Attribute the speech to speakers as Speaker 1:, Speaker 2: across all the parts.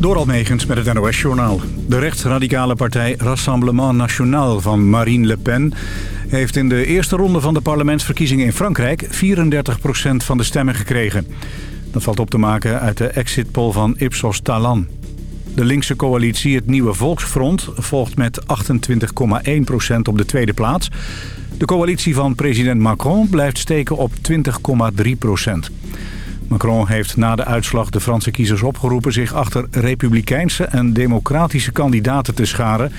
Speaker 1: Door Almegens met het NOS-journaal. De rechtsradicale partij Rassemblement National van Marine Le Pen... heeft in de eerste ronde van de parlementsverkiezingen in Frankrijk... 34% van de stemmen gekregen. Dat valt op te maken uit de exitpoll van Ipsos Talan. De linkse coalitie, het Nieuwe Volksfront, volgt met 28,1% op de tweede plaats. De coalitie van president Macron blijft steken op 20,3%. Macron heeft na de uitslag de Franse kiezers opgeroepen... zich achter republikeinse en democratische kandidaten te scharen...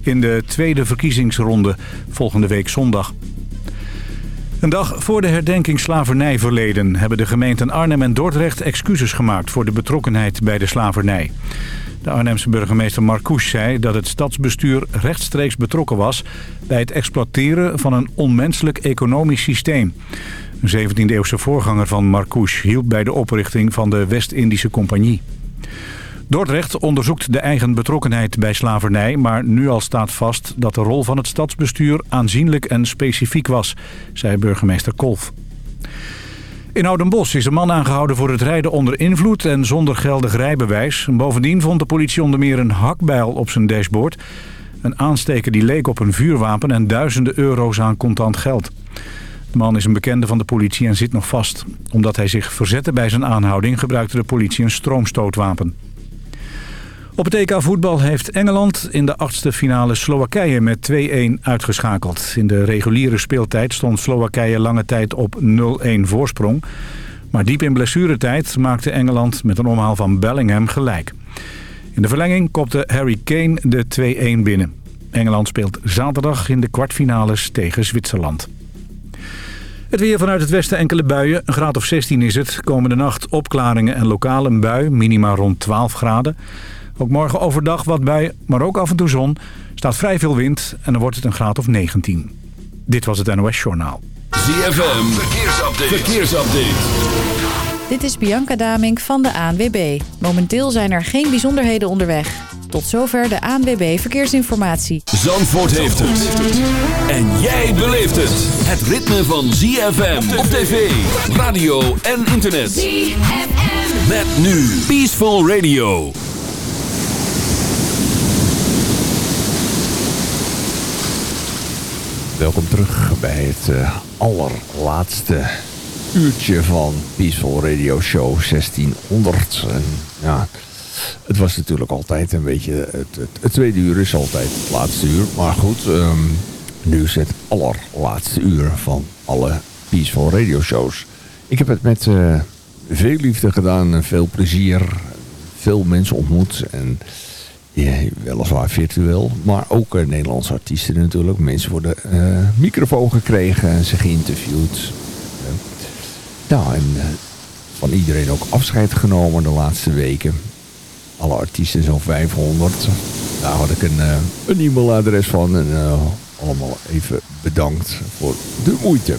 Speaker 1: in de tweede verkiezingsronde volgende week zondag. Een dag voor de herdenking slavernijverleden... hebben de gemeenten Arnhem en Dordrecht excuses gemaakt... voor de betrokkenheid bij de slavernij. De Arnhemse burgemeester Marcouch zei dat het stadsbestuur rechtstreeks betrokken was... bij het exploiteren van een onmenselijk economisch systeem... Een 17e-eeuwse voorganger van Marcouche hielp bij de oprichting van de West-Indische Compagnie. Dordrecht onderzoekt de eigen betrokkenheid bij slavernij... maar nu al staat vast dat de rol van het stadsbestuur aanzienlijk en specifiek was... zei burgemeester Kolf. In Oudenbos is een man aangehouden voor het rijden onder invloed en zonder geldig rijbewijs. Bovendien vond de politie onder meer een hakbijl op zijn dashboard. Een aansteker die leek op een vuurwapen en duizenden euro's aan contant geld. Man is een bekende van de politie en zit nog vast. Omdat hij zich verzette bij zijn aanhouding gebruikte de politie een stroomstootwapen. Op het EK voetbal heeft Engeland in de achtste finale Slowakije met 2-1 uitgeschakeld. In de reguliere speeltijd stond Slowakije lange tijd op 0-1 voorsprong. Maar diep in blessuretijd maakte Engeland met een omhaal van Bellingham gelijk. In de verlenging kopte Harry Kane de 2-1 binnen. Engeland speelt zaterdag in de kwartfinales tegen Zwitserland. Het weer vanuit het westen enkele buien. Een graad of 16 is het. Komende nacht opklaringen en lokaal een bui. Minima rond 12 graden. Ook morgen overdag wat buien, maar ook af en toe zon. staat vrij veel wind en dan wordt het een graad of 19. Dit was het NOS Journaal.
Speaker 2: ZFM, verkeersupdate. verkeersupdate.
Speaker 3: Dit is Bianca Damink van de ANWB. Momenteel zijn er geen bijzonderheden onderweg. Tot zover de ANWB Verkeersinformatie.
Speaker 2: Zandvoort heeft het. En jij beleeft het. Het ritme van ZFM op tv, radio en internet.
Speaker 4: ZFM.
Speaker 2: Met nu Peaceful Radio.
Speaker 5: Welkom terug bij het uh, allerlaatste uurtje van Peaceful Radio Show 1600. En, ja, het was natuurlijk altijd een beetje... Het, het, tweede uur is altijd het laatste uur. Maar goed, um, nu is het allerlaatste uur van alle Peaceful Radio shows. Ik heb het met uh, veel liefde gedaan en veel plezier. Veel mensen ontmoet. En ja, weliswaar virtueel. Maar ook uh, Nederlandse artiesten natuurlijk. Mensen voor de uh, microfoon gekregen en ze geïnterviewd. nou, en van iedereen ook afscheid genomen de laatste weken alle artiesten, zo'n 500. Daar had ik een, uh, een e-mailadres van. En uh, allemaal even bedankt voor de moeite.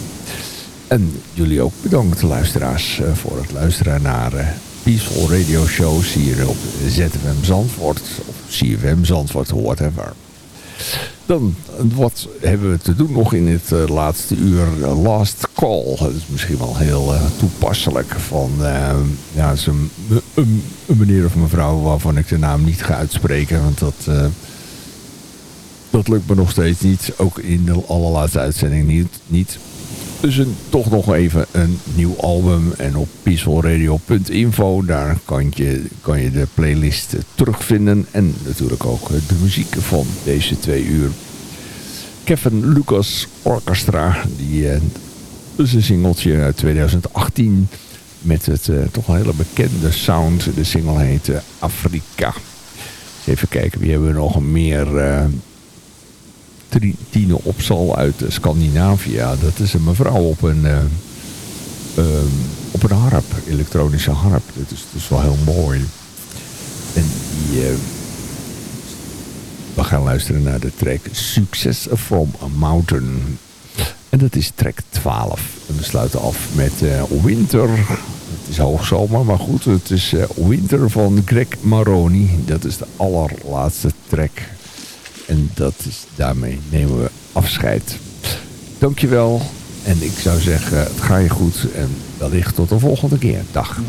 Speaker 5: En jullie ook bedankt, luisteraars, uh, voor het luisteren naar Peaceful Radio Shows hier op ZFM Zandvoort. Of CFM Zandvoort, whatever. Dan, wat hebben we te doen nog in het uh, laatste uur? Last Call. Dat is misschien wel heel uh, toepasselijk van ja, een, een, een, meneer of mevrouw waarvan ik de naam niet ga uitspreken. Want dat, dat lukt me nog steeds niet. Ook in de allerlaatste uitzending niet. niet. Dus toch nog even een nieuw album. En op peacefulradio.info daar kan je, kan je de playlist terugvinden. En natuurlijk ook de muziek van deze twee uur. Kevin Lucas Orchestra. Die, uh, is een singeltje uit 2018. Met het uh, toch een hele bekende sound. De single heet uh, Afrika. Even kijken, wie hebben we nog meer... Tine Opsal uit Scandinavië. Dat is een mevrouw op een, uh, um, op een harp, elektronische harp. Dat is, dat wel heel mooi. En die, uh, we gaan luisteren naar de track Success from a Mountain. En dat is track 12. En we sluiten af met Winter. Het is hoogzomer, maar goed. Het is Winter van Greg Maroni. Dat is de allerlaatste track en dat is, daarmee nemen we afscheid. Dankjewel. En ik zou zeggen, het ga je goed. En wellicht tot de volgende keer. Dag.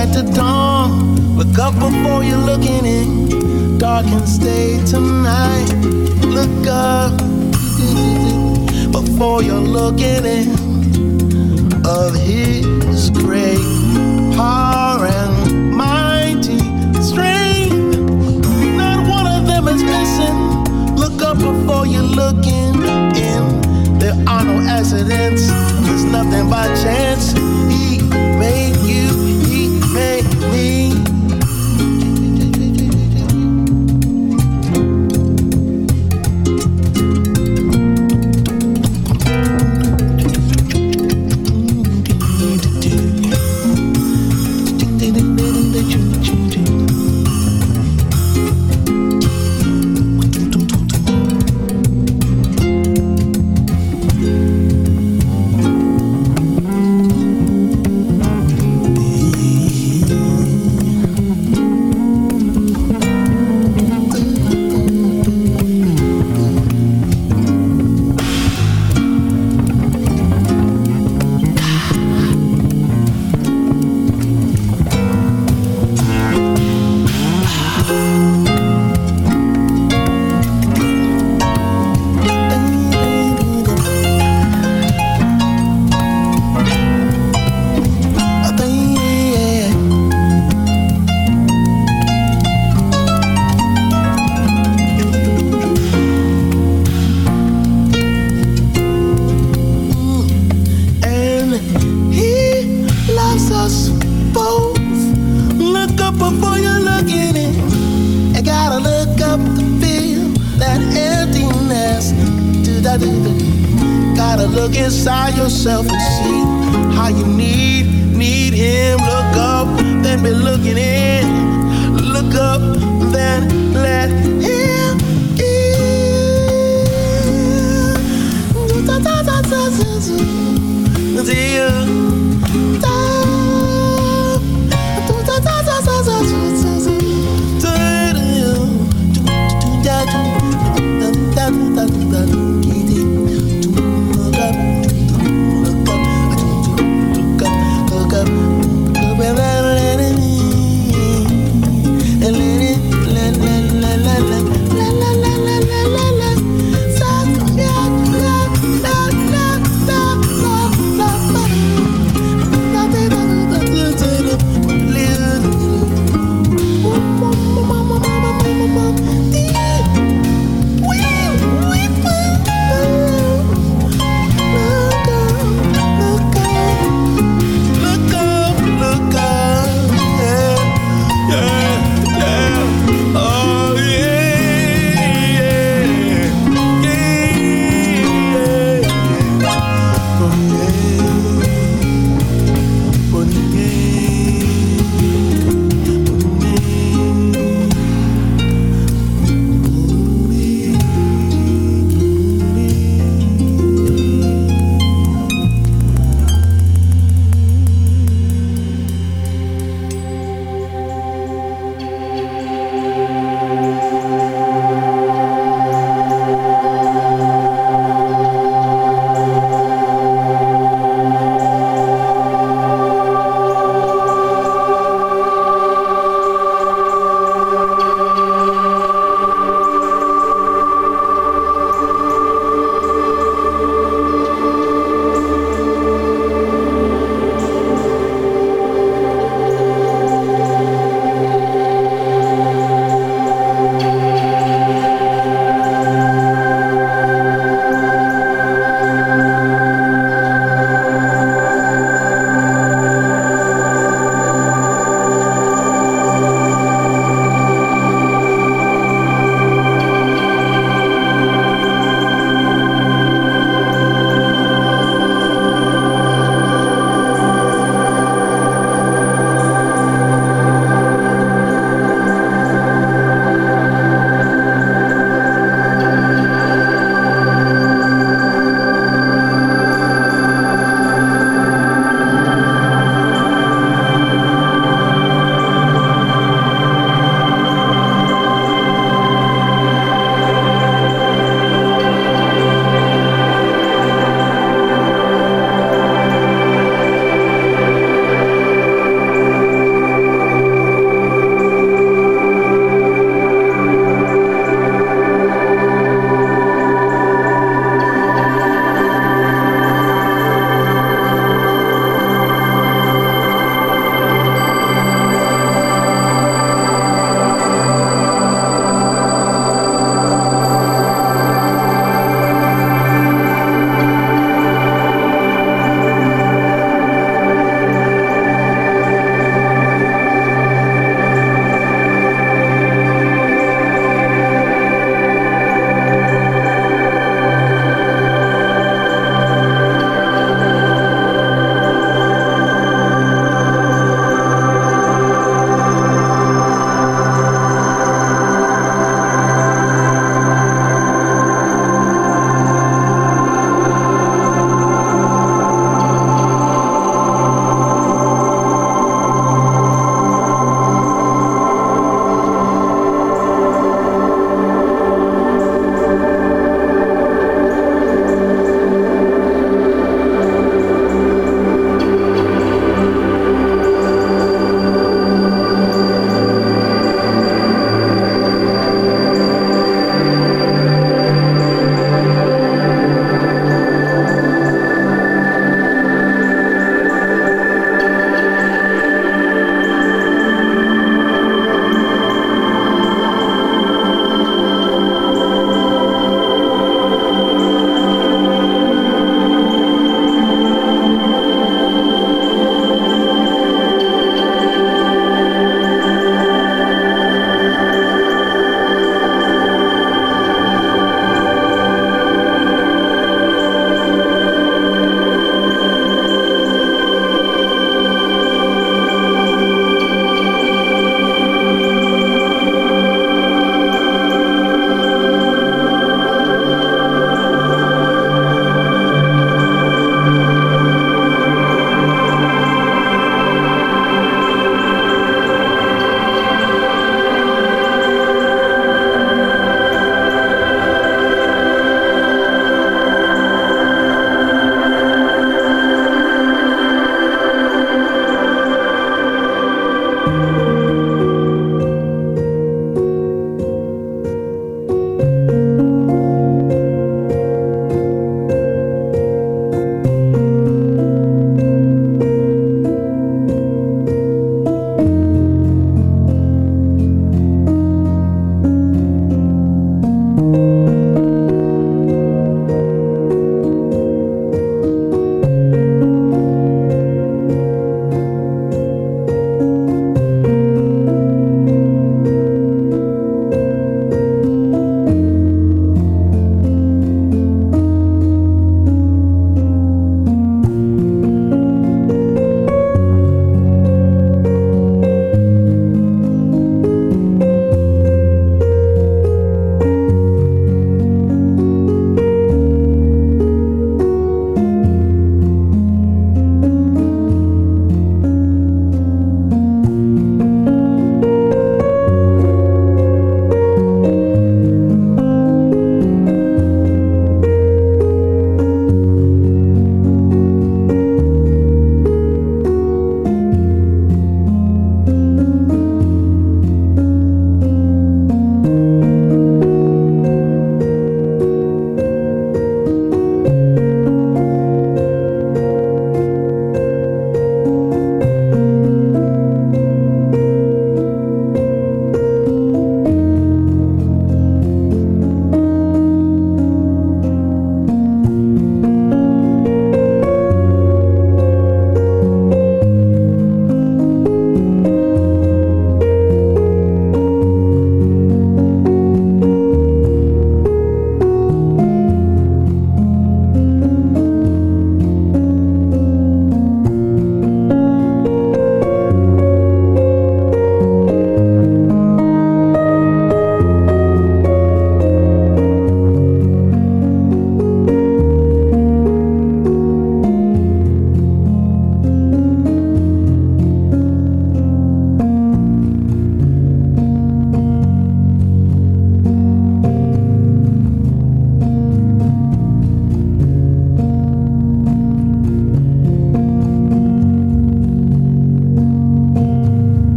Speaker 6: light to dawn. Look up before you're looking in. Dark and stay tonight. Look up before you're looking in. Of His great power and mighty strength. Not one of them is missing. Look up before you're looking in. There are no accidents. There's nothing by chance. He made you gotta look inside yourself and see how you need, need him. Look up, then be looking in. Look up, then let him in. See you.